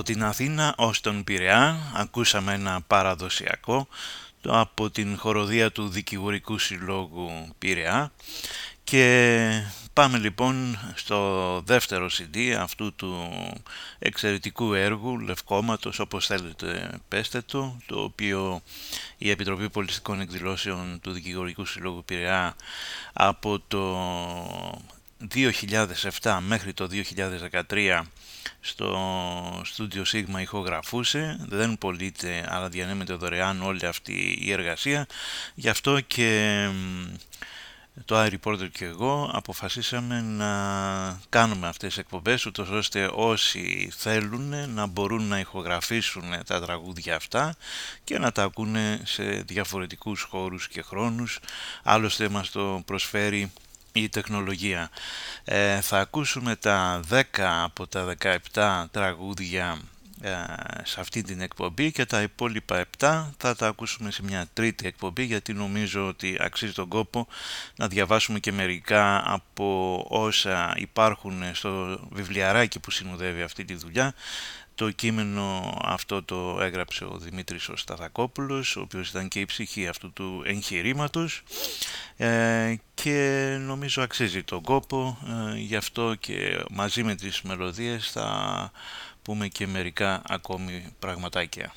Από την Αθήνα ως τον Πειραιά. Ακούσαμε ένα παραδοσιακό από την χοροδία του Δικηγορικού Συλλόγου Πειραιά. Και πάμε λοιπόν στο δεύτερο CD αυτού του εξαιρετικού έργου Λευκόματος όπως θέλετε πέστε το το οποίο η Επιτροπή Πολιτιστικών Εκδηλώσεων του Δικηγορικού Συλλόγου Πειραιά από το 2007 μέχρι το 2013 στο Studio Sigma ηχογραφούσε, δεν πωλείται αλλά διανέμεται δωρεάν όλη αυτή η εργασία, γι' αυτό και το iReporter και εγώ αποφασίσαμε να κάνουμε αυτές τις εκπομπές ούτως ώστε όσοι θέλουν να μπορούν να ηχογραφήσουν τα τραγούδια αυτά και να τα ακούνε σε διαφορετικούς χώρους και χρόνους. Άλλωστε μας το προσφέρει η τεχνολογία. Ε, θα ακούσουμε τα 10 από τα 17 τραγούδια ε, σε αυτή την εκπομπή και τα υπόλοιπα 7 θα τα ακούσουμε σε μια τρίτη εκπομπή γιατί νομίζω ότι αξίζει τον κόπο να διαβάσουμε και μερικά από όσα υπάρχουν στο βιβλιαράκι που συνοδεύει αυτή τη δουλειά το κείμενο αυτό το έγραψε ο Δημήτρης ο Σταθακόπουλος, ο οποίος ήταν και η ψυχή αυτού του εγχειρήματος ε, και νομίζω αξίζει τον κόπο, ε, γι' αυτό και μαζί με τις μελωδίες θα πούμε και μερικά ακόμη πραγματάκια.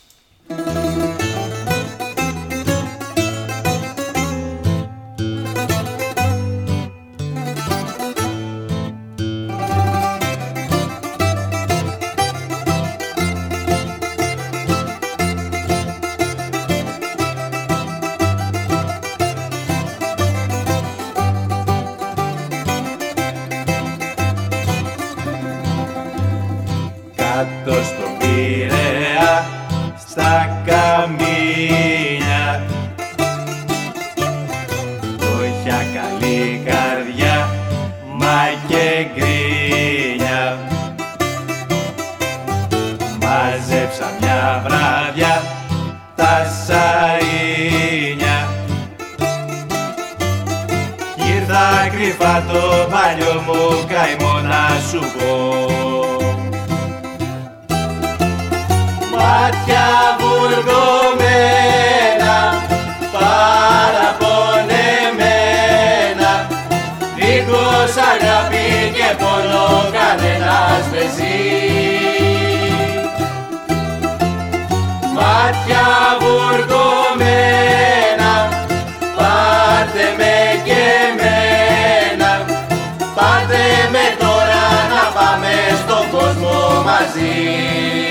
Μαζί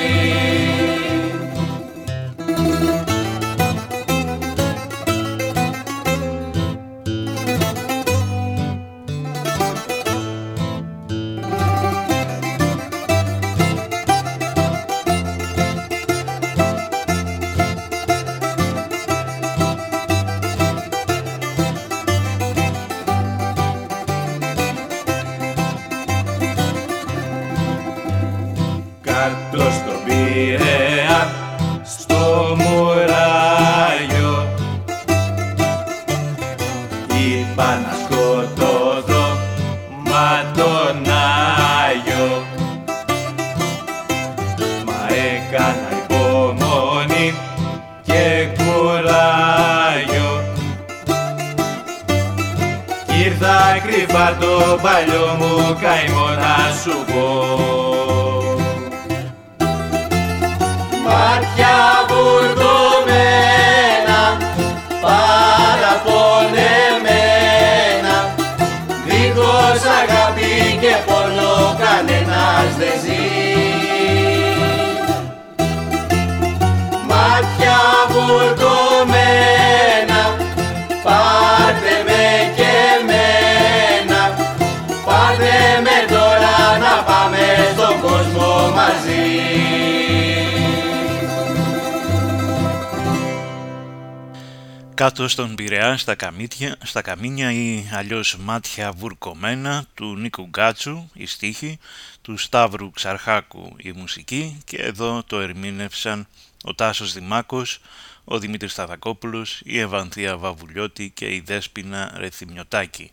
Κάτω στον Πειραιά στα, καμίτια, στα καμίνια ή αλλιώς μάτια βουρκωμένα του Νίκου Γκάτσου η στίχη, του Σταύρου Ξαρχάκου η μουσική και εδώ το ερμήνευσαν ο Τάσος Δημάκος, ο Δημήτρης Σταθακόπουλος, η Ευανθία Βαβουλιώτη και η Δέσποινα Ρεθυμιωτάκη.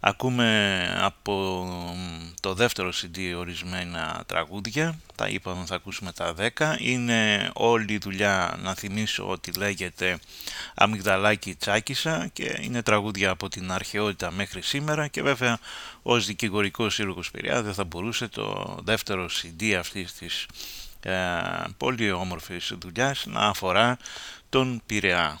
Ακούμε από το δεύτερο CD ορισμένα τραγούδια, τα είπαμε θα ακούσουμε τα 10. Είναι όλη η δουλειά να θυμίσω ότι λέγεται Αμυγδαλάκι Τσάκισα και είναι τραγούδια από την αρχαιότητα μέχρι σήμερα και βέβαια ως δικηγορικός σύλλογος Πειραιά δεν θα μπορούσε το δεύτερο CD αυτής της ε, πολύ όμορφης δουλειάς να αφορά τον Πειραιά.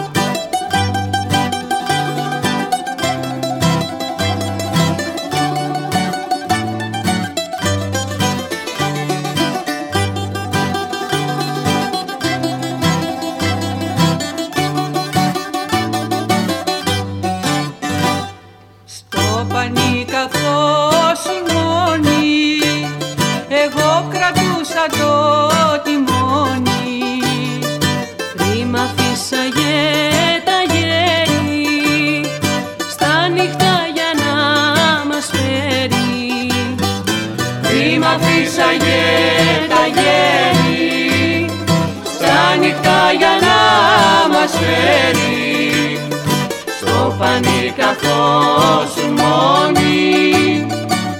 στο πανί καθώς μόνη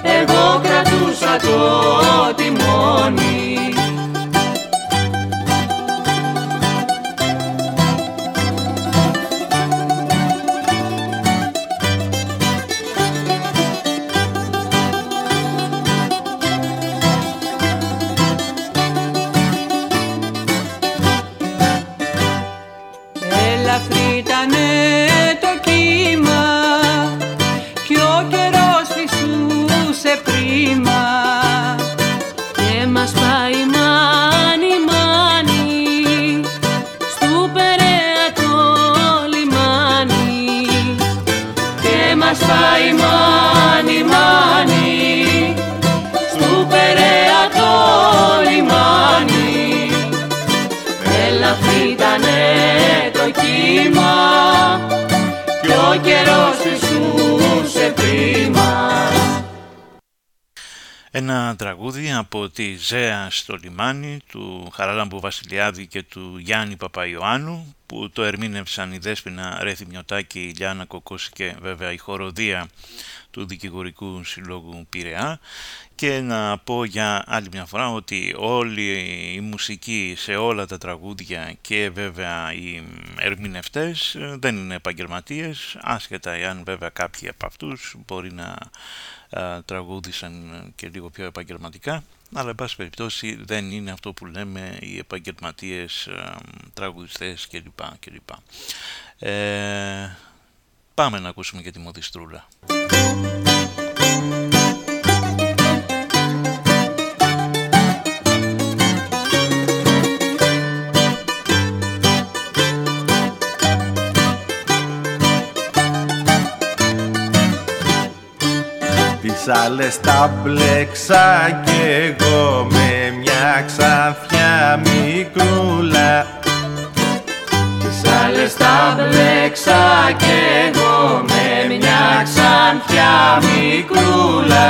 εγώ κρατούσα το τιμόνι Capitán Ένα τραγούδι από τη Ζέα στο λιμάνι του Χαράλαμπου Βασιλιάδη και του Γιάννη Παπαϊωάννου που το ερμήνευσαν η Δέσποινα Ρέθη Μιωτάκη, η Λιάννα Κοκόση και βέβαια η χοροδία του Δικηγορικού Συλλόγου Πειραιά. Και να πω για άλλη μια φορά ότι όλη η μουσική σε όλα τα τραγούδια και βέβαια οι ερμηνευτές δεν είναι επαγγελματίες άσχετα εάν βέβαια κάποιοι από αυτούς μπορεί να τραγούδισαν και λίγο πιο επαγγελματικά αλλά εν πάση περιπτώσει δεν είναι αυτό που λέμε οι επαγγελματίες τραγουδιστές κλπ. κλπ. Ε, πάμε να ακούσουμε και τη Μοδιστρούλα. Άλλες τα μπλέξα κι εγώ με μια ξανθιά μικρούλα. Τις άλλες τα μπλέξα κι εγώ με μια ξανθιά μικρούλα.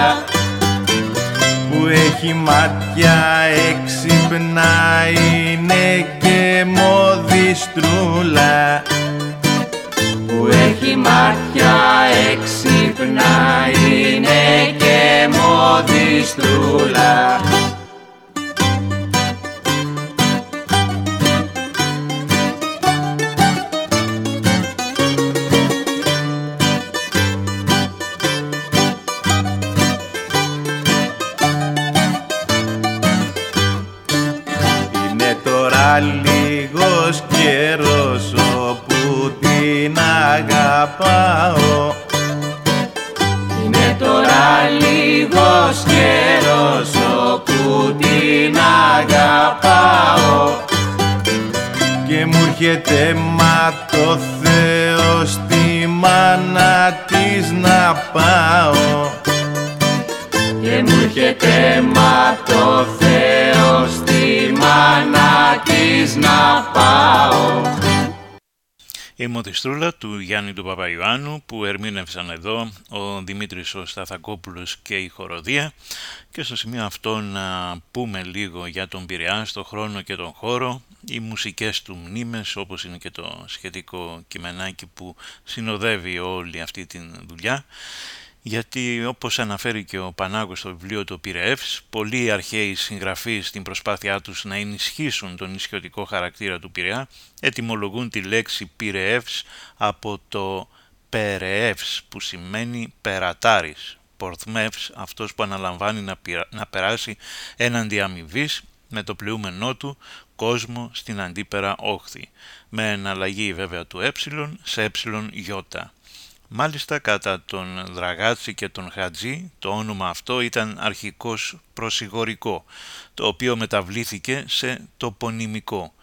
Που έχει μάτια έξυπνα είναι και μοδιστρούλα. Που έχει μάτια έξυπνα να είναι και μοδιστούλα. λίγος καιρός όπου την αγαπάω έρχεται μα το Θεός στη μάνα της να πάω. Και μου έρχεται μα το Θεός στη μάνα της να πάω η Μοδιστρούλα του Γιάννη του Παπαϊωάννου που ερμήνευσαν εδώ ο Δημήτρης ο Σταθακόπουλος και η Χοροδία. Και στο σημείο αυτό να πούμε λίγο για τον Πειραιά στο χρόνο και τον χώρο. Οι μουσικές του μνήμες όπως είναι και το σχετικό κειμενάκι που συνοδεύει όλη αυτή τη δουλειά γιατί όπως αναφέρει και ο Πανάγος στο βιβλίο του Πειραιεύς, πολλοί αρχαίοι συγγραφείς στην προσπάθειά τους να ενισχύσουν τον ισχυωτικό χαρακτήρα του Πειραιά, ετοιμολογούν τη λέξη Πειραιεύς από το Περεεύς που σημαίνει περατάρης, πορθμεύς αυτός που αναλαμβάνει να, να περάσει έναντι αμοιβής με το πλεούμενό του κόσμο στην αντίπερα όχθη, με εναλλαγή βέβαια του ε σε ε γιώτα. Μάλιστα κατά τον Δραγάτσι και τον Χατζή το όνομα αυτό ήταν αρχικώς προσιγορικό, το οποίο μεταβλήθηκε σε τοπονημικό.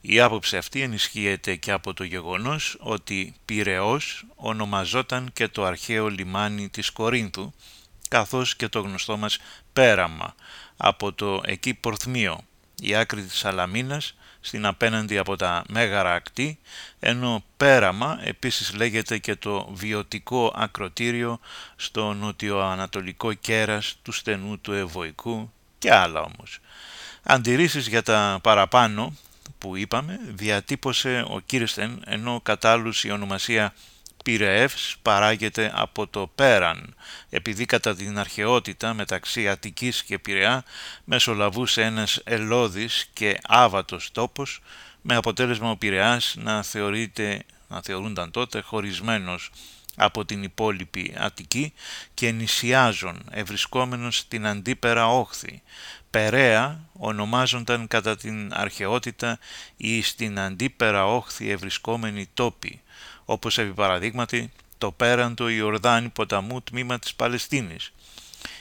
Η άποψη αυτή ενισχύεται και από το γεγονός ότι Πυραιός ονομαζόταν και το αρχαίο λιμάνι της Κορίνθου, καθώς και το γνωστό μας Πέραμα, από το εκεί Πορθμίο, η άκρη της Σαλαμίνας στην απέναντι από τα Μέγαρα Ακτή, ενώ Πέραμα επίσης λέγεται και το βιωτικό ακροτήριο στο νοτιοανατολικό κέρας του στενού του Ευωικού και άλλα όμως. Αντιρρήσεις για τα παραπάνω που είπαμε διατύπωσε ο Κίρστεν ενώ κατάλληλους η ονομασία Πυρεεύς παράγεται από το Πέραν, επειδή κατά την αρχαιότητα μεταξύ Αττικής και Πειραιά μεσολαβούσε ένας ελώδης και άβατος τόπος, με αποτέλεσμα ο Πειραιάς να, θεωρείται, να θεωρούνταν τότε χωρισμένος από την υπόλοιπη Αττική και νησιάζων ευρισκόμενος στην αντίπερα όχθη. Περαία ονομάζονταν κατά την αρχαιότητα ή στην αντίπερα όχθη ευρισκόμενοι τόποι, όπως επί παραδείγματι το πέραν του Ιορδάνη ποταμού τμήμα της Παλαιστίνης,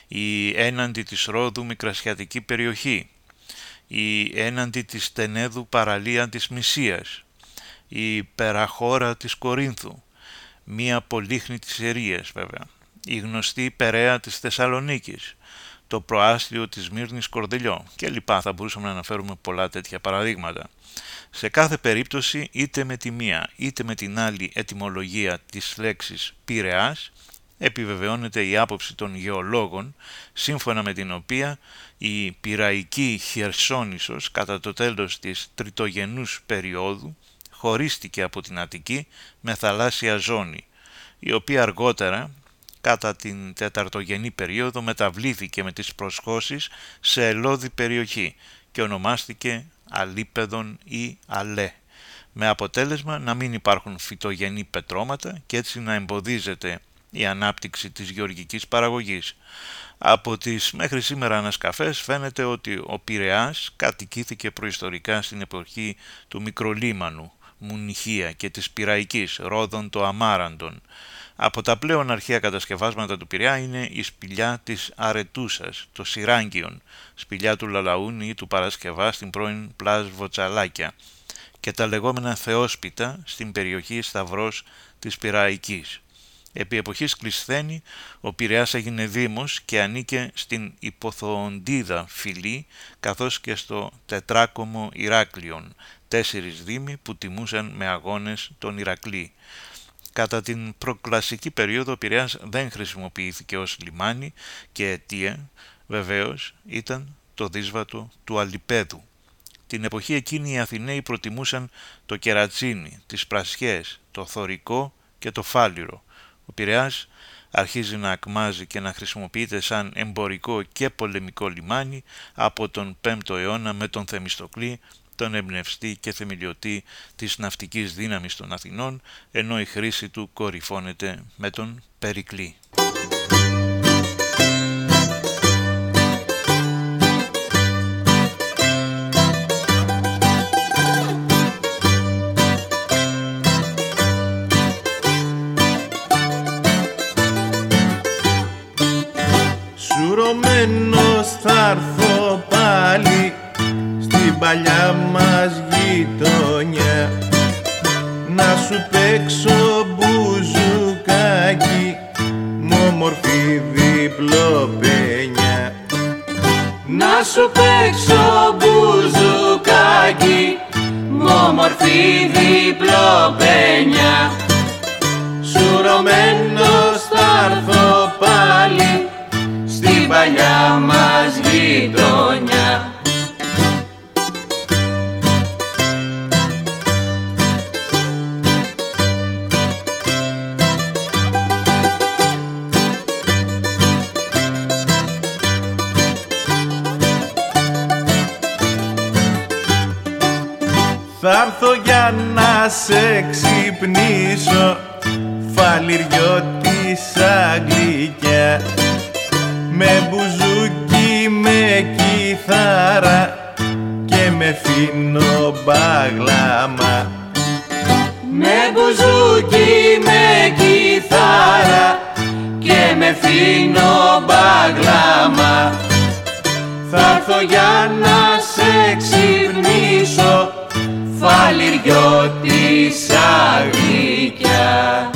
η έναντι της Ρόδου μικρασιατική περιοχή, η έναντι της Τενέδου παραλία της Μυσίας, η περαχώρα της Κορίνθου, μία πολύχνη της Ερίας βέβαια, η γνωστή Περαία της Θεσσαλονίκης, το προάστιο της Μύρνης Κορδελιό και λοιπά θα μπορούσαμε να αναφέρουμε πολλά τέτοια παραδείγματα. Σε κάθε περίπτωση είτε με τη μία είτε με την άλλη ετυμολογία της λέξης Πειραιάς επιβεβαιώνεται η άποψη των γεωλόγων σύμφωνα με την οποία η πειραϊκή Χερσόνησος κατά το τέλος της τριτογενούς περίοδου χωρίστηκε από την Αττική με θαλάσσια ζώνη η οποία αργότερα κατά την τεταρτογενή περίοδο μεταβλήθηκε με τις προσχώσεις σε ελώδη περιοχή και ονομάστηκε αλίπεδον ή αλέ, με αποτέλεσμα να μην υπάρχουν φυτογενή πετρώματα και έτσι να εμποδίζεται η ανάπτυξη της γεωργικής παραγωγής. Από τις μέχρι σήμερα ανασκαφές φαίνεται ότι ο Πειραιάς κατοικήθηκε προϊστορικά στην εποχή του Μικρολίμανου, Μουνιχία και της Πυραϊκής, Ρόδων το Αμάραντον. Από τα πλέον αρχαία κατασκευάσματα του Πειραιά είναι η σπηλιά της Αρετούσας, το Σιράγγιον, σπηλιά του Λαλαούν ή του Παρασκευά στην πρώην Πλάζ Βοτσαλάκια και τα λεγόμενα Θεόσπιτα στην περιοχή Σταυρός της Πυραϊκής. Επί εποχής Κλεισθένη, ο Πειραιάς έγινε δήμος και ανήκε στην Υποθοοντίδα φυλή, καθώς και στο Τετράκομο Ηράκλειον, τέσσερις δήμοι που τιμούσαν με αγώνες τον Ηρακλή. Κατά την προκλασική περίοδο ο Πειραιάς δεν χρησιμοποιήθηκε ως λιμάνι και αιτία βεβαίως ήταν το δύσβατο του Αλιπέδου. Την εποχή εκείνη οι Αθηναίοι προτιμούσαν το κερατσίνι, τις πρασιές, το θωρικό και το φάλιρο. Ο Πειραιάς αρχίζει να ακμάζει και να χρησιμοποιείται σαν εμπορικό και πολεμικό λιμάνι από τον 5ο αιώνα με τον Θεμιστοκλή τον εμπνευστή και θεμελιωτή της ναυτικής δύναμης των Αθηνών, ενώ η χρήση του κορυφώνεται με τον Περικλή. Σουρωμένος θα έρθω πάλι μας γειτονιά. Να σου παίξω μπουζουκάκι μ' όμορφη διπλοπένια να σου παίξω μπουζουκάκι μ' όμορφη διπλοπένια Σουρωμένος θα έρθω πάλι στην παλιά μας γειτονιά Θα έρθω για να σε ξυπνήσω φαλιριώτησα γλυκιά με μπουζούκι, με κιθάρα και με φίνο μπαγλάμα. Με μπουζούκι, με κιθάρα και με φίνο μπαγλάμα. Θα έρθω για να σε ξυπνήσω φαλιριώτησα γλυκιά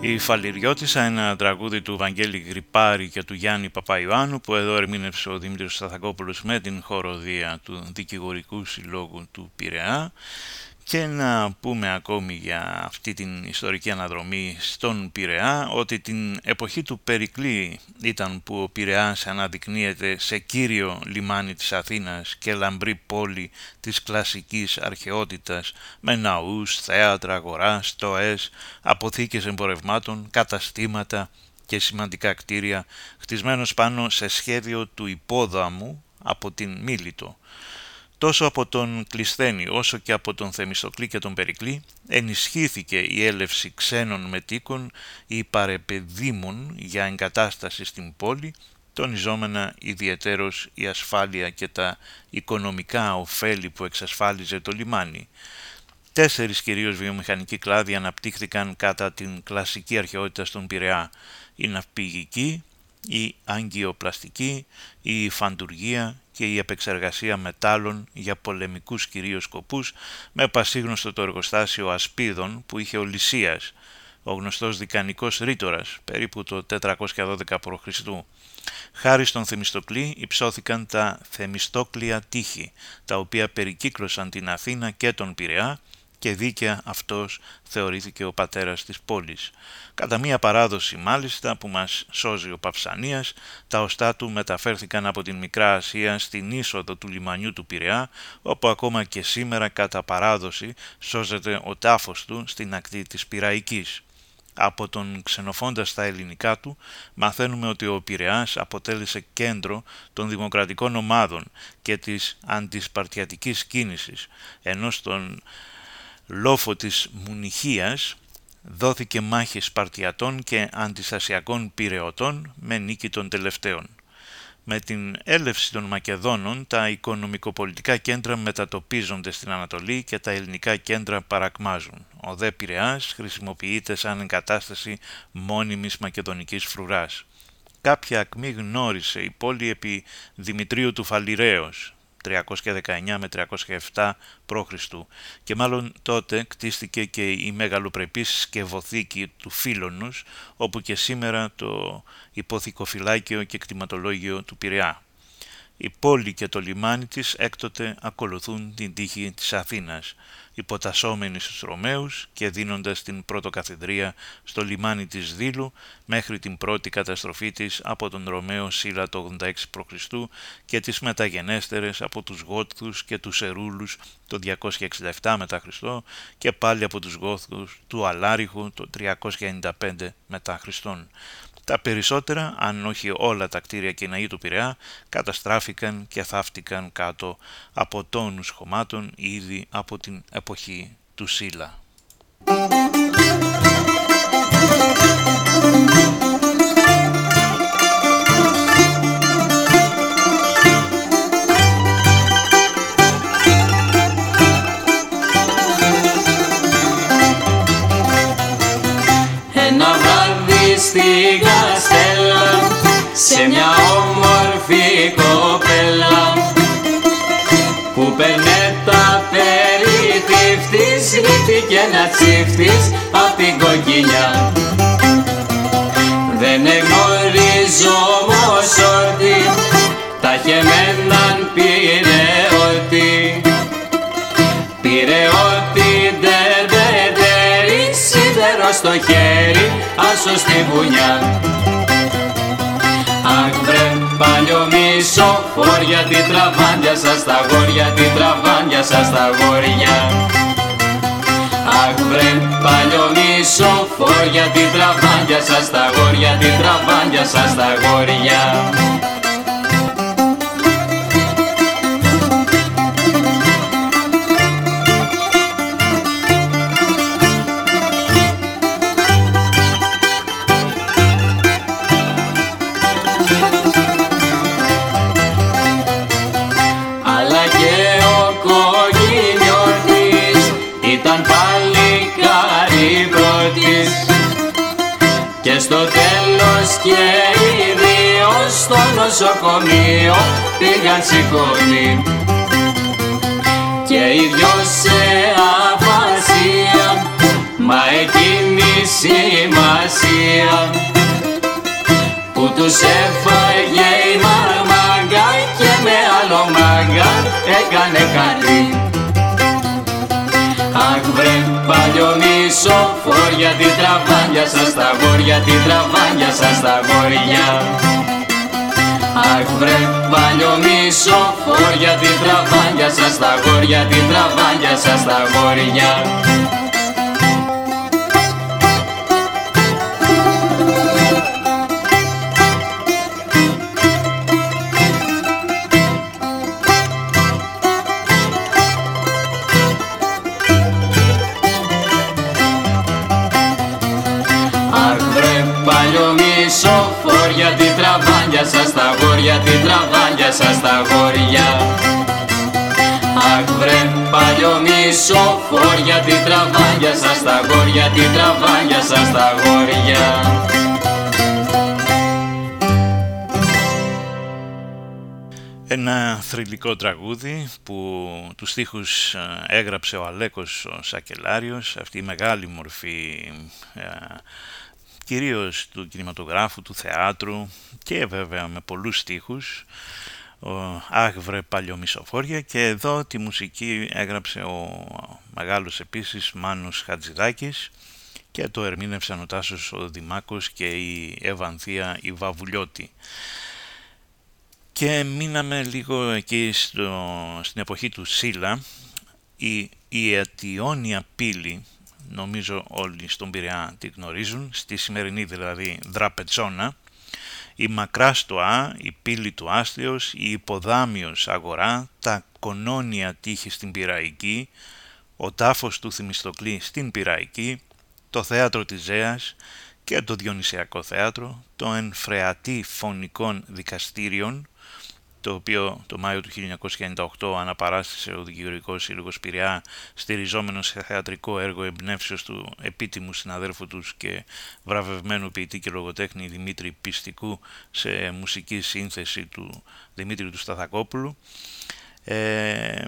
Η Φαλιριώτησα, ένα τραγούδι του Βαγγέλη Γρυπάρη και του Γιάννη Παπαϊωάννου που εδώ ερμήνευσε ο Δημήτρης Σταθακόπουλος με την χοροδία του Δικηγορικού Συλλόγου του Πειραιά και να πούμε ακόμη για αυτή την ιστορική αναδρομή στον Πειραιά ότι την εποχή του Περικλή ήταν που ο Πειραιάς αναδεικνύεται σε κύριο λιμάνι της Αθήνας και λαμπρή πόλη της κλασικής αρχαιότητας με ναούς, θέατρα, αγορά, στοές, αποθήκες εμπορευμάτων, καταστήματα και σημαντικά κτίρια χτισμένος πάνω σε σχέδιο του υπόδαμου από την Μίλητο τόσο από τον Κλεισθένη όσο και από τον Θεμιστοκλή και τον Περικλή ενισχύθηκε η έλευση ξένων μετίκων ή παρεπεδήμων για εγκατάσταση στην πόλη τονιζόμενα ιδιαιτέρως η ασφάλεια και τα οικονομικά ωφέλη που εξασφάλιζε το λιμάνι. Τέσσερις κυρίως βιομηχανικοί κλάδοι αναπτύχθηκαν κατά την κλασική αρχαιότητα στον Πειραιά. Η ναυπηγική, η αγκιοπλαστική, η φαντουργία και η επεξεργασία μετάλλων για πολεμικούς κυρίως σκοπούς με πασίγνωστο το εργοστάσιο Ασπίδων που είχε ο Λυσίας, ο γνωστός δικανικός ρήτορας, περίπου το 412 π.Χ. Χάρη στον Θεμιστοκλή υψώθηκαν τα Θεμιστόκλια τείχη, τα οποία περικύκλωσαν την Αθήνα και τον Πειραιά και δίκαια αυτός θεωρήθηκε ο πατέρας της πόλης. Κατά μία παράδοση μάλιστα που μας σώζει ο Παυσανίας, τα οστά του μεταφέρθηκαν από την Μικρά Ασία στην είσοδο του λιμανιού του Πειραιά, όπου ακόμα και σήμερα κατά παράδοση σώζεται ο τάφος του στην ακτή της Πειραϊκής. Από τον ξενοφώντα στα ελληνικά του μαθαίνουμε ότι ο Πειραιάς αποτέλεσε κέντρο των δημοκρατικών ομάδων και της αντισπαρτιατικής κίνησης, ενώ στον λόφο της Μουνιχίας δόθηκε μάχη Σπαρτιατών και αντιστασιακών πυρεωτών με νίκη των τελευταίων. Με την έλευση των Μακεδόνων τα οικονομικοπολιτικά κέντρα μετατοπίζονται στην Ανατολή και τα ελληνικά κέντρα παρακμάζουν. Ο δε Πειραιάς χρησιμοποιείται σαν εγκατάσταση μόνιμης μακεδονικής φρουράς. Κάποια ακμή γνώρισε η πόλη επί Δημητρίου του Φαλιρέως, 319 με 307 π.Χ. και μάλλον τότε κτίστηκε και η μεγαλοπρεπής σκευοθήκη του Φίλωνους όπου και σήμερα το υποθηκοφυλάκιο και κτηματολόγιο του Πειραιά. Η πόλη και το λιμάνι της έκτοτε ακολουθούν την τύχη της Αθήνας υποτασσόμενοι στους Ρωμαίους και δίνοντας την πρωτοκαθεδρία στο λιμάνι της Δήλου μέχρι την πρώτη καταστροφή της από τον Ρωμαίο Σύλλα το 86 π.Χ. και τις μεταγενέστερες από τους Γότθους και τους Ερούλους το 267 μετά Χριστό και πάλι από τους Γότθους του Αλάριχου το 395 μετά Χριστόν. Τα περισσότερα, αν όχι όλα τα κτίρια και ναοί του Πειραιά, καταστράφηκαν και θάφτηκαν κάτω από τόνους χωμάτων ήδη από την εποχή του Σίλα. Σε μια όμορφη κοπέλα που περνέ τα περιτύφτης και ένα τσίφτης απ' την κοκκινιά. Δεν εγνωρίζω όμως ότι τα χεμέναν πήρε ότι Πήρε ότι ντερ σίδερο στο χέρι άσο στη βουνιά. Αχ βρε παλιό μισό. Χώρια τι τραβάντια σας τα γόρια τι τραβάντια σας τα γόρια. Αχ βρε παλιό μισό. Χώρια τι τραβάντια σας τα γόρια τι τραβάντια σας τα γόρια νοσοκομείο πήγαν σηκώνει και οι δυο σε αφασία μα εκείνη σημασία. Που τους έφαγε η μαρμάγκα και με άλλο μάγκα έκανε κάτι. Αχ βρε παλιό μισοφόρια τι τραβάνια σας τα γόρια τι τραβάνια σας τα γόρια Αχ βρε παλιό μισοφόρια τι τραβάνια σας τα γόρια τι τραβάνια σας τα γόρια τραβάνια σας τα γόρια. Αχ βρε παλιό μισοφόρια, τι τραβάνια σας τα γόρια, τι τραβάνια σας τα γόρια. Ένα θρηλυκό τραγούδι που τους στίχους ε, έγραψε ο Αλέκος ο Σακελάριος, αυτή η μεγάλη μορφή ε, κυρίως του κινηματογράφου, του θεάτρου και βέβαια με πολλούς στίχους ο Άγβρε Παλιομισοφόρια και εδώ τη μουσική έγραψε ο μεγάλος επίσης Μάνος Χατζηδάκης και το ερμήνευσαν ο Τάσος ο Δημάκος και η Ευανθία η Βαβουλιώτη. Και μείναμε λίγο εκεί στο, στην εποχή του Σίλα, η, η Ατιόνια πύλη νομίζω όλοι στον Πειραιά τη γνωρίζουν, στη σημερινή δηλαδή Δραπετσόνα, η Μακρά Α, η Πύλη του Άστιος, η Υποδάμιος Αγορά, τα Κονόνια Τείχη στην Πυραϊκή, ο τάφος του Θημιστοκλή στην Πυραϊκή, το Θέατρο της Ζέας και το Διονυσιακό Θέατρο, το Ενφρεατή Φωνικών Δικαστήριων, το οποίο το Μάιο του 1998 αναπαράστησε ο Δικηγορικός Σύλλογος Πειραιά στηριζόμενος σε θεατρικό έργο εμπνεύσεως του επίτιμου συναδέρφου τους και βραβευμένου ποιητή και λογοτέχνη Δημήτρη Πιστικού σε μουσική σύνθεση του Δημήτρη του Σταθακόπουλου. Ε,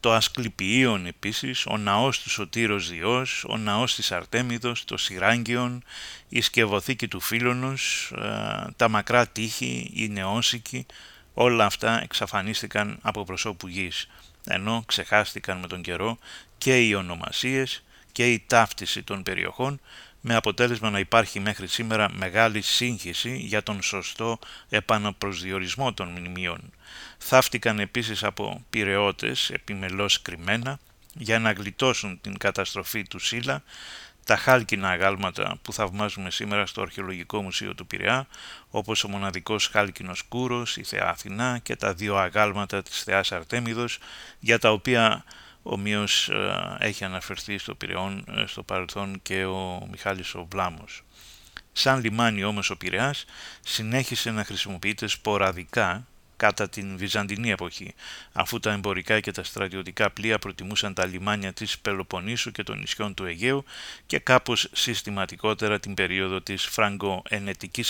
το Ασκληπιείον επίσης, ο ναός του Σωτήρος Διός, ο ναός της Αρτέμιδος, το Σιράγγιον, η σκευοθήκη του Φίλωνος, ε, τα μακρά τείχη, η Νεόσικη, Όλα αυτά εξαφανίστηκαν από προσώπου γης, ενώ ξεχάστηκαν με τον καιρό και οι ονομασίες και η ταύτιση των περιοχών, με αποτέλεσμα να υπάρχει μέχρι σήμερα μεγάλη σύγχυση για τον σωστό επαναπροσδιορισμό των μνημείων. Θαύτηκαν επίσης από πυρεώτες επιμελώς κρυμμένα για να γλιτώσουν την καταστροφή του Σίλα τα χάλκινα αγάλματα που θαυμάζουμε σήμερα στο Αρχαιολογικό Μουσείο του Πειραιά, όπως ο μοναδικός χάλκινος κούρος, η Θεά Αθηνά και τα δύο αγάλματα της Θεάς Αρτέμιδος, για τα οποία ομοίως ε, έχει αναφερθεί στο Πειραιόν ε, στο παρελθόν και ο Μιχάλης ο Βλάμος. Σαν λιμάνι όμως ο Πειραιάς συνέχισε να χρησιμοποιείται σποραδικά κατά την Βυζαντινή εποχή, αφού τα εμπορικά και τα στρατιωτικά πλοία προτιμούσαν τα λιμάνια της Πελοποννήσου και των νησιών του Αιγαίου και κάπως συστηματικότερα την περίοδο της φραγκο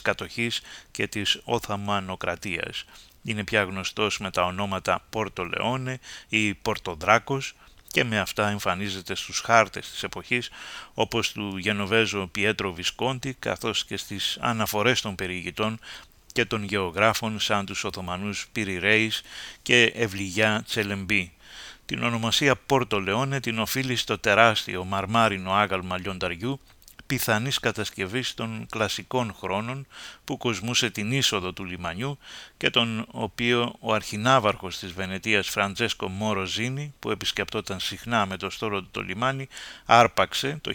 κατοχής και της Οθαμανοκρατίας. είναι πια γνωστός με τα ονόματα Πόρτο Λεόνε ή Πορτοδράκος και με αυτά εμφανίζεται στους χάρτες της εποχής όπως του Γενοβέζο Πιέτρο Βισκόντι καθώς και στις αναφορές των περιηγητών και των γεωγράφων σαν τους Οθωμανούς Πυριρέης και Ευλιγιά Τσελεμπή. Την ονομασία Πόρτο Λεόνε την οφείλει στο τεράστιο μαρμάρινο άγαλμα λιονταριού πιθανής κατασκευής των κλασικών χρόνων που κοσμούσε την είσοδο του λιμανιού και τον οποίο ο αρχινάβαρχος της Βενετίας Φραντζέσκο Μόροζίνη που επισκεπτόταν συχνά με το στόλο του το λιμάνι άρπαξε το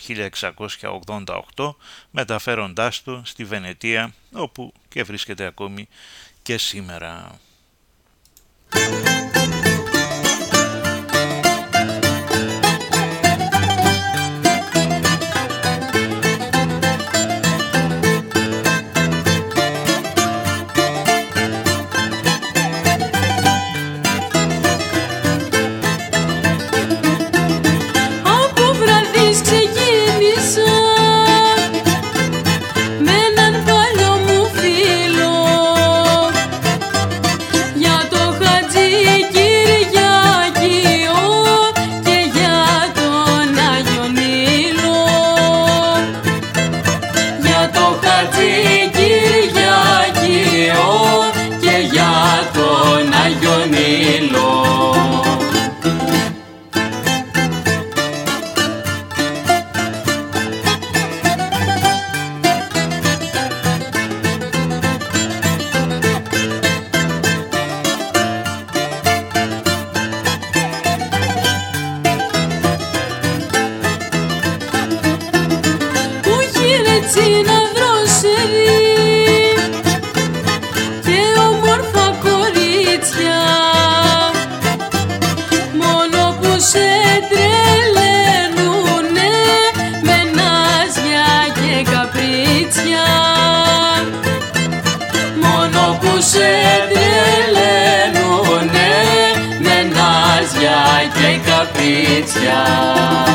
1688 μεταφέροντάς το στη Βενετία όπου και βρίσκεται ακόμη και σήμερα. Christian.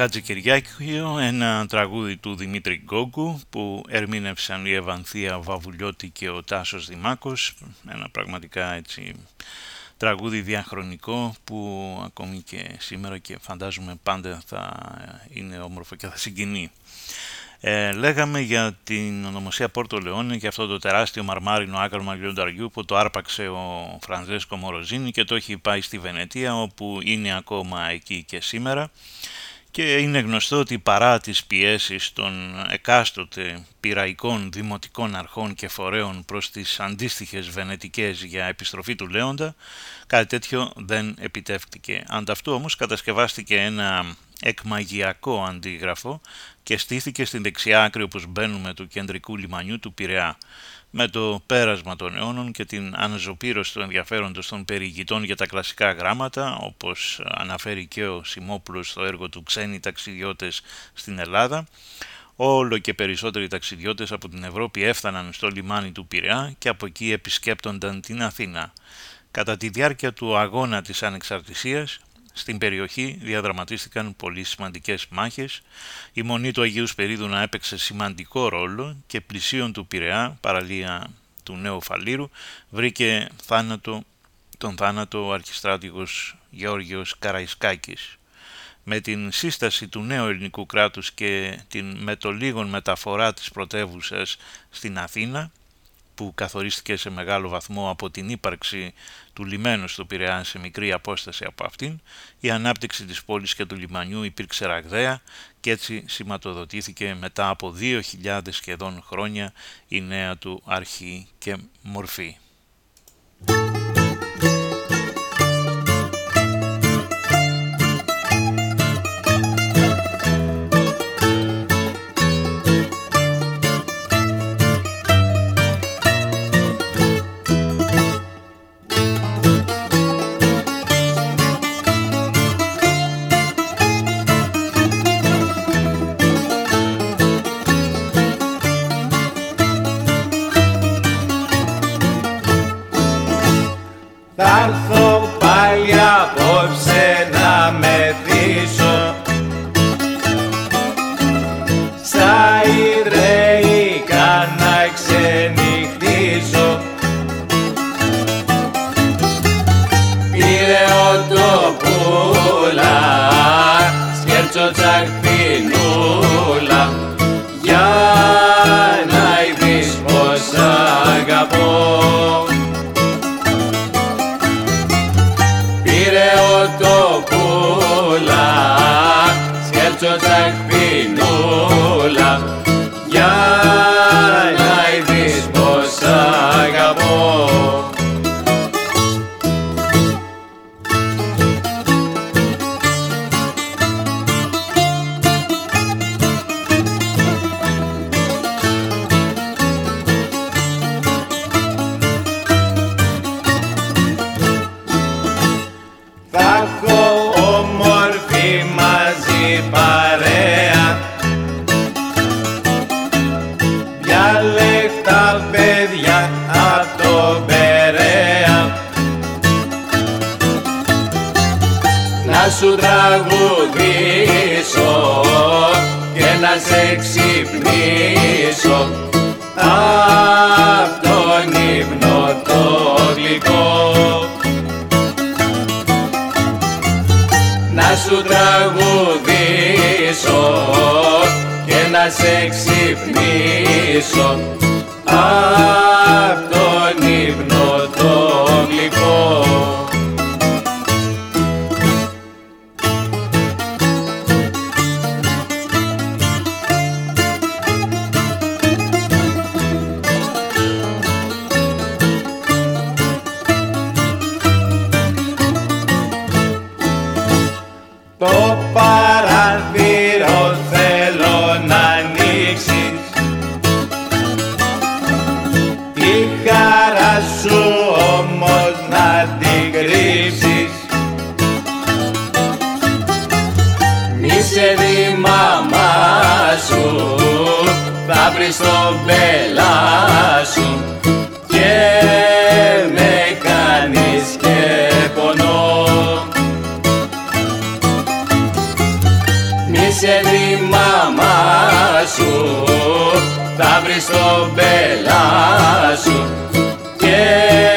Χάτζη Κυριάκιο, ένα τραγούδι του Δημήτρη Γκόγκου που ερμήνευσαν η Ευανθία Βαβουλιώτη και ο Τάσος Δημάκος, ένα πραγματικά έτσι τραγούδι διαχρονικό που ακόμη και σήμερα και φαντάζομαι πάντα θα είναι όμορφο και θα συγκινεί. Ε, λέγαμε για την ονομοσία Πόρτο Λεόνε και αυτό το τεράστιο μαρμάρινο άκαλμα λιονταριού που το άρπαξε ο Φρανζέσκο Μοροζίνη και το έχει πάει στη Βενετία όπου είναι ακόμα εκεί και σήμερα και είναι γνωστό ότι παρά τις πιέσεις των εκάστοτε πυραϊκών δημοτικών αρχών και φορέων προς τις αντίστοιχες βενετικές για επιστροφή του Λέοντα, κάτι τέτοιο δεν επιτεύχθηκε. Ανταυτού όμως κατασκευάστηκε ένα εκμαγιακό αντίγραφο και στήθηκε στην δεξιά άκρη όπως μπαίνουμε του κεντρικού λιμανιού του Πειραιά. Με το πέρασμα των αιώνων και την αναζωπήρωση του ενδιαφέροντος των περιηγητών για τα κλασικά γράμματα, όπως αναφέρει και ο Σιμόπουλος στο έργο του «Ξένοι ταξιδιώτες στην Ελλάδα», Όλο και περισσότεροι ταξιδιώτες από την Ευρώπη έφταναν στο λιμάνι του Πειραιά και από εκεί επισκέπτονταν την Αθήνα. Κατά τη διάρκεια του αγώνα της ανεξαρτησίας, στην περιοχή διαδραματίστηκαν πολύ σημαντικές μάχες, η μονή του Αγίου Σπερίδουνα έπαιξε σημαντικό ρόλο και πλησίον του Πειραιά, παραλία του Νέου Φαλήρου, βρήκε θάνατο, τον θάνατο ο αρχιστράτηγος Γεώργιος Καραϊσκάκης. Με την σύσταση του νέου ελληνικού κράτους και την με το λίγον μεταφορά της πρωτεύουσας στην Αθήνα, που καθορίστηκε σε μεγάλο βαθμό από την ύπαρξη του λιμένου στο Πειραιά σε μικρή απόσταση από αυτήν, η ανάπτυξη της πόλης και του λιμανιού υπήρξε ραγδαία και έτσι σηματοδοτήθηκε μετά από 2.000 σχεδόν χρόνια η νέα του αρχή και μορφή. tak be. Don't. θα βρεις τον πελά σου και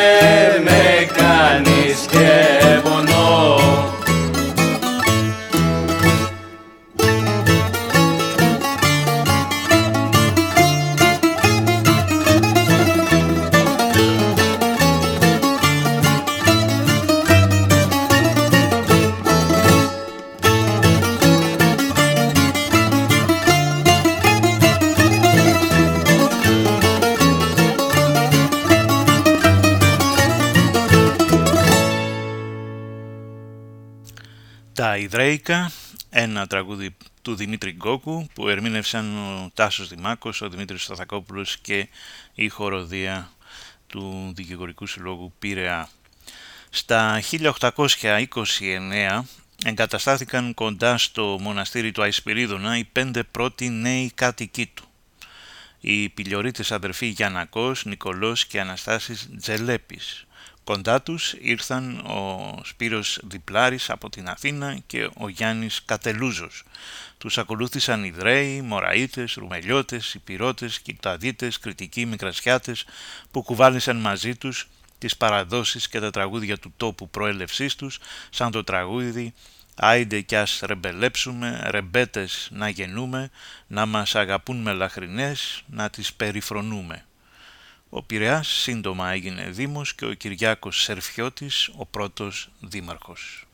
Ένα τραγούδι του Δημήτρη Γκόκου που ερμήνευσαν ο Τάσος Δημάκος, ο Δημήτρης Σταθακόπουλος και η χωροδια του Δικηγορικού Συλλόγου Πύρεα. Στα 1829 εγκαταστάθηκαν κοντά στο μοναστήρι του Αϊσπυρίδωνα οι πέντε πρώτοι νέοι κάτοικοί του. Οι πηλιορείτες αδερφοί Γιανακός, Νικολός και Αναστάσης Τζελέπης. Κοντά τους ήρθαν ο Σπύρος Διπλάρης από την Αθήνα και ο Γιάννης Κατελούζος. Τους ακολούθησαν οι Δρέοι, Μωραΐτες, Ρουμελιώτες, Υπηρώτες, Κυπταδίτες, Κριτικοί, Μικρασιάτες που κουβάλισαν μαζί τους τις παραδόσεις και τα τραγούδια του τόπου προέλευσής τους σαν το τραγούδι «Άιντε κι ας ρεμπελέψουμε, ρεμπέτες να γεννούμε, να μας αγαπούν με λαχρινές, να τις περιφρονούμε». Ο Πειραιάς σύντομα έγινε δήμος και ο Κυριάκος Σερφιώτης ο πρώτος δήμαρχος.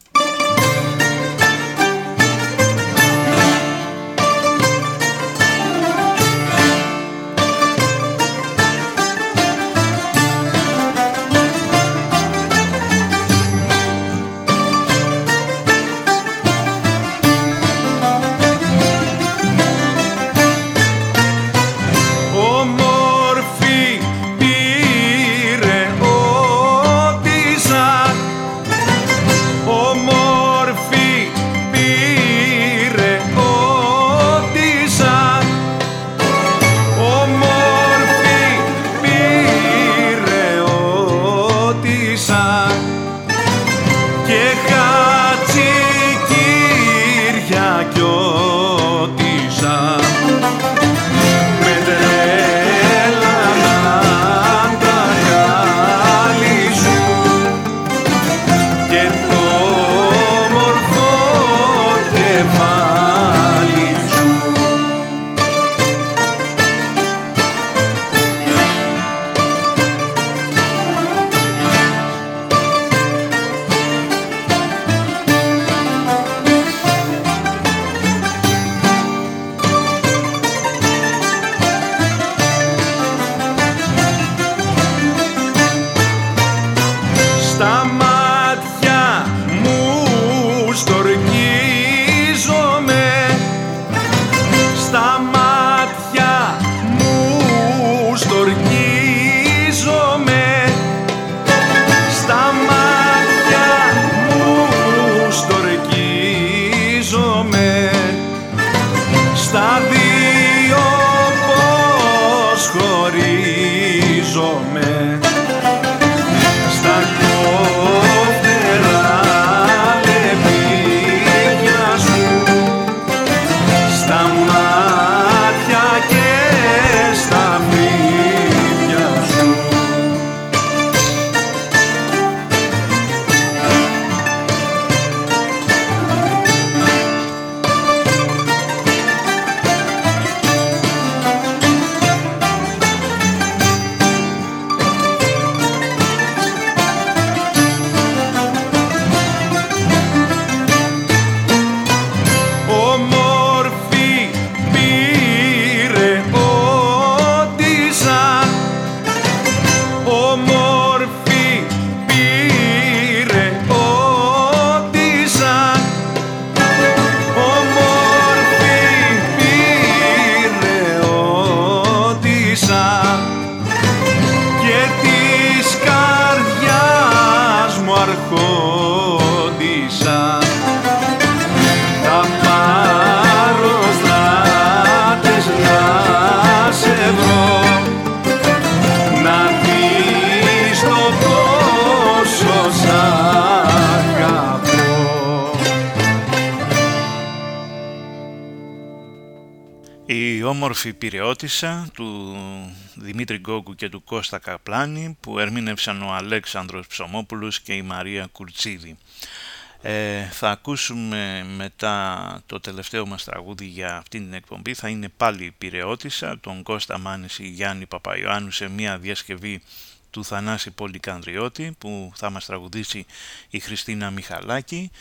Όμορφη πυρεώτησα του Δημήτρη Γκόγκου και του Κώστα Καπλάνη που ερμήνευσαν ο Αλέξανδρος Ψωμόπουλος και η Μαρία Κουρτσίδη. Ε, θα ακούσουμε μετά το τελευταίο μας τραγούδι για αυτήν την εκπομπή θα είναι πάλι η Πυρεώτησα τον Κώστα Μάνεση Γιάννη Παπαϊωάννου σε μια διασκευή του Θανάση Πολυκανδριώτη που θα μας τραγουδήσει η Χριστίνα Μιχαλάκη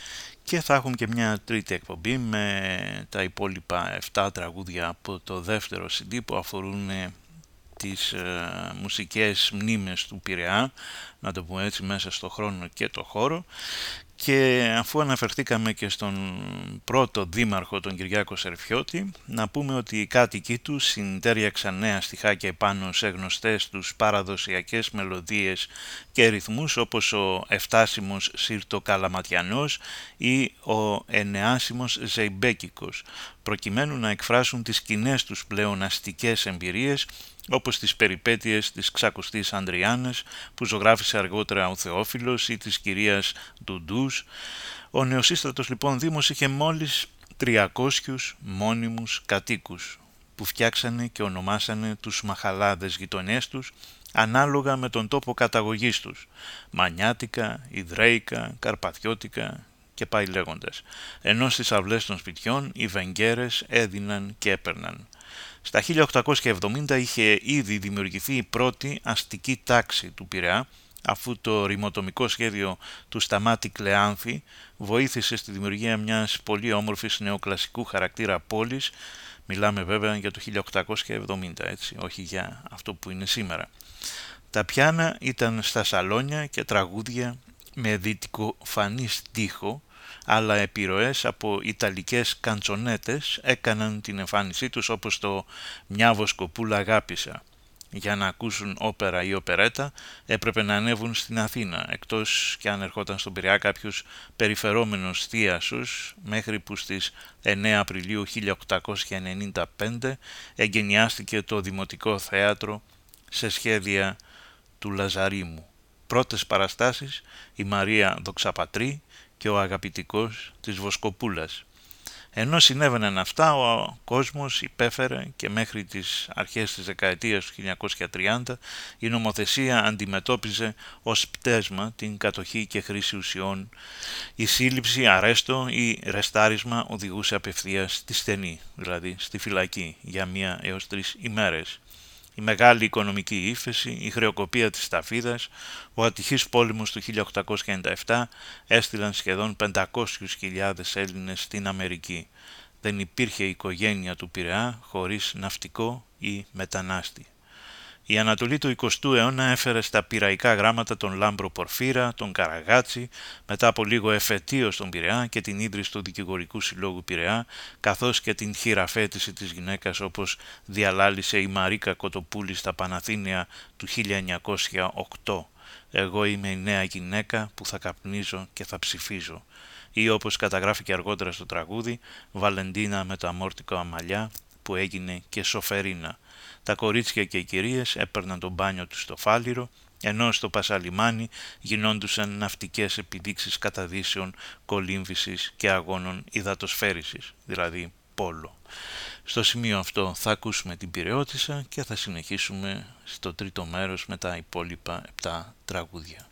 και θα έχουμε και μια τρίτη εκπομπή με τα υπόλοιπα 7 τραγούδια από το δεύτερο CD που αφορούν ε, τις ε, μουσικές μνήμες του Πειραιά, να το πούμε έτσι μέσα στο χρόνο και το χώρο Και αφού αναφερθήκαμε και στον πρώτο δήμαρχο τον Κυριάκο Σερφιώτη, να πούμε ότι οι κάτοικοι του συντέριαξαν νέα στιχάκια επάνω σε γνωστές τους παραδοσιακές μελωδίες και ρυθμούς όπως ο εφτάσιμος Σύρτο Καλαματιανός ή ο ενεάσιμος Ζεϊμπέκικος, προκειμένου να εκφράσουν τις κοινές τους πλέον αστικές εμπειρίες όπως τις περιπέτειες της ξακουστής Ανδριάννες που ζωγράφησε αργότερα ο Θεόφιλος ή της κυρίας Ντουντούς. Ο νεοσύστατος λοιπόν Δήμος είχε μόλις 300 μόνιμους κατοίκους που φτιάξανε και ονομάσανε τους μαχαλάδες γειτονιές τους ανάλογα με τον τόπο καταγωγής τους, Μανιάτικα, Ιδραίικα, Καρπαθιώτικα και πάει λέγοντας, ενώ στις αυλές των σπιτιών οι βεγγέρες έδιναν και έπαιρναν. Στα 1870 είχε ήδη δημιουργηθεί η πρώτη αστική τάξη του Πειραιά, αφού το ρημοτομικό σχέδιο του Σταμάτη Κλεάνθη βοήθησε στη δημιουργία μιας πολύ όμορφης νεοκλασικού χαρακτήρα πόλης, μιλάμε βέβαια για το 1870 έτσι, όχι για αυτό που είναι σήμερα. Τα πιάνα ήταν στα σαλόνια και τραγούδια με δυτικό φανή στίχο αλλά επιρροές από ιταλικές καντσονέτες έκαναν την εμφάνισή τους όπως το «Μια βοσκοπούλα αγάπησα». Για να ακούσουν όπερα ή οπερέτα έπρεπε να ανέβουν στην Αθήνα, εκτός και αν ερχόταν στον Πειραιά κάποιος περιφερόμενος θείασος, μέχρι που στις 9 Απριλίου 1895 εγκαινιάστηκε το Δημοτικό Θέατρο σε σχέδια του Λαζαρίμου. Πρώτες παραστάσεις η Μαρία Δοξαπατρή και ο αγαπητικός της Βοσκοπούλας. Ενώ συνέβαιναν αυτά, ο κόσμος υπέφερε και μέχρι τις αρχές της δεκαετίας του 1930 η νομοθεσία αντιμετώπιζε ως πτέσμα την κατοχή και χρήση ουσιών. Η σύλληψη, αρέστο ή ρεστάρισμα οδηγούσε απευθείας στη στενή, δηλαδή στη φυλακή, για μία έως τρεις ημέρες η μεγάλη οικονομική ύφεση, η χρεοκοπία της σταφίδας, ο ατυχής πόλεμος του 1897 έστειλαν σχεδόν 500.000 Έλληνες στην Αμερική. Δεν υπήρχε οικογένεια του Πειραιά χωρίς ναυτικό ή μετανάστη. Η Ανατολή του 20ου αιώνα έφερε στα πειραϊκά γράμματα τον Λάμπρο Πορφύρα, τον Καραγάτση, μετά από λίγο εφετείο στον Πειραιά και την ίδρυση του Δικηγορικού Συλλόγου Πειραιά, καθώς και την χειραφέτηση της γυναίκας όπως διαλάλησε η Μαρίκα Κοτοπούλη στα Παναθήνια του 1908. «Εγώ είμαι η νέα γυναίκα που θα καπνίζω και θα ψηφίζω» ή όπως καταγράφει και αργότερα στο τραγούδι «Βαλεντίνα με το αμόρτικο αμαλιά» που έγινε και σοφερίνα τα κορίτσια και οι κυρίες έπαιρναν τον μπάνιο τους στο φάλιρο, ενώ στο Πασαλιμάνι γινόντουσαν ναυτικές επιδείξεις καταδύσεων, κολύμβησης και αγώνων υδατοσφαίρησης, δηλαδή πόλο. Στο σημείο αυτό θα ακούσουμε την πυρεώτησα και θα συνεχίσουμε στο τρίτο μέρος με τα υπόλοιπα 7 τραγούδια.